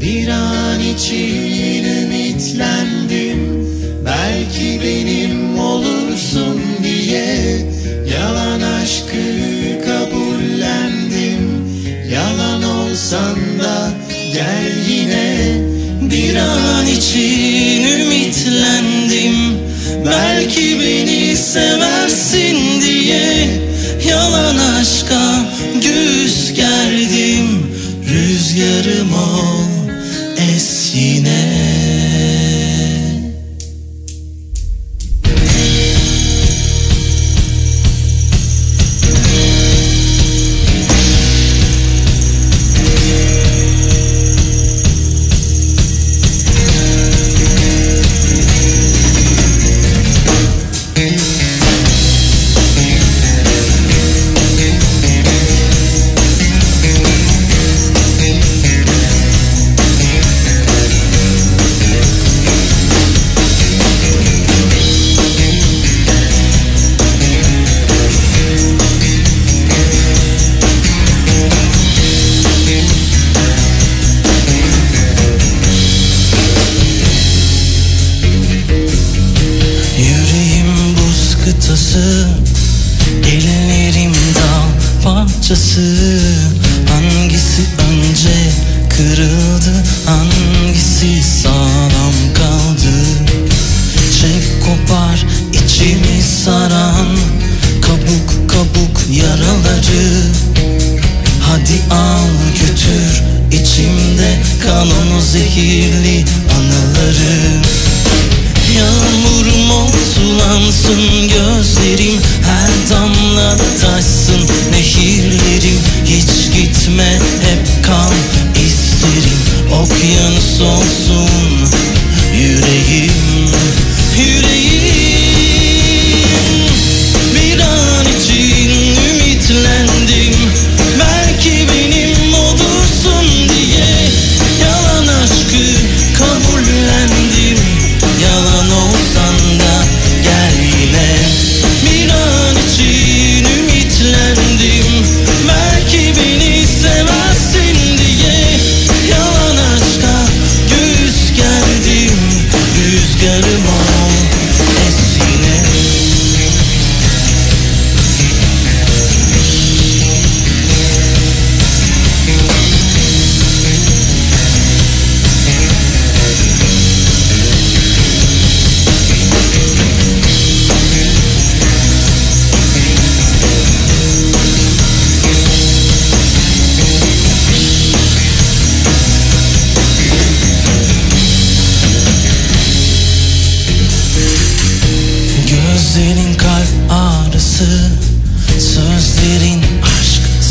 Bir an için ümitlendim Belki benim olursun diye Yalan aşkı kabullendim Yalan olsan da gel yine. Bir an için ümitlendim Belki beni seversin kıtası Ellerim dal parçası. Hangisi önce kırıldı Hangisi sağlam kaldı? Çek kopar içimi saran Kabuk kabuk yaraları. Hadi al götür içimde kalan o zehirli anıları. Yağmurum ol sulansın Gitme hep kal isterim Okyanus olsun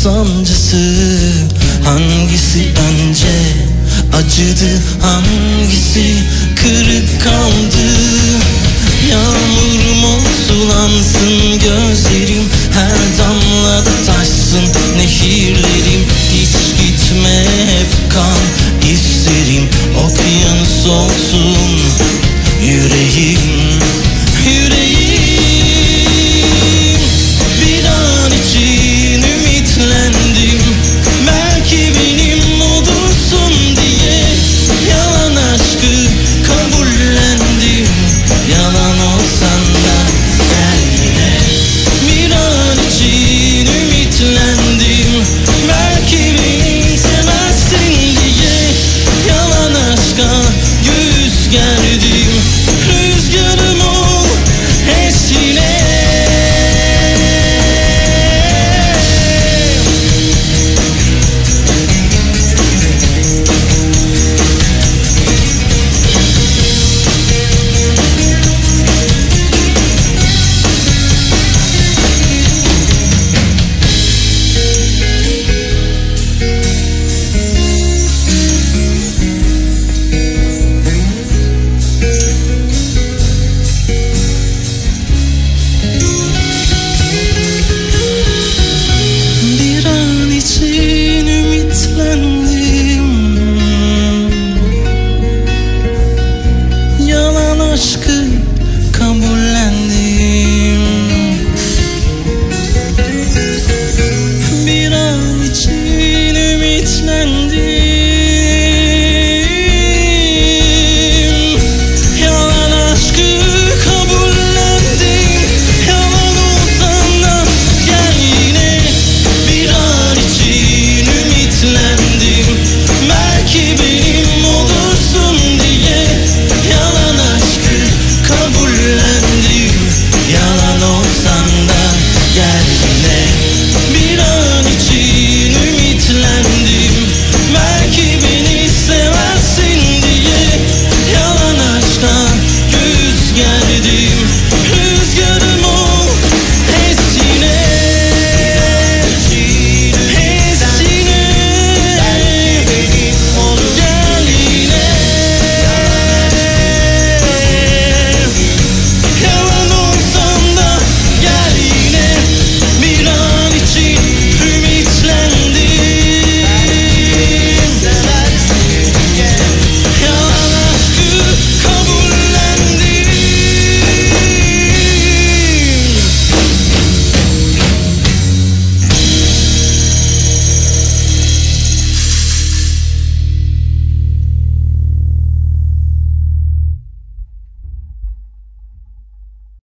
sancısı? Hangisi önce? Acıdı Hangisi? Kırık kaldı. Yağmurum sulansın? Gözlerim Her damlada taşsın. Nehirlerim Hiç gitme hep kal isterim Okyanus olsun yüreğim do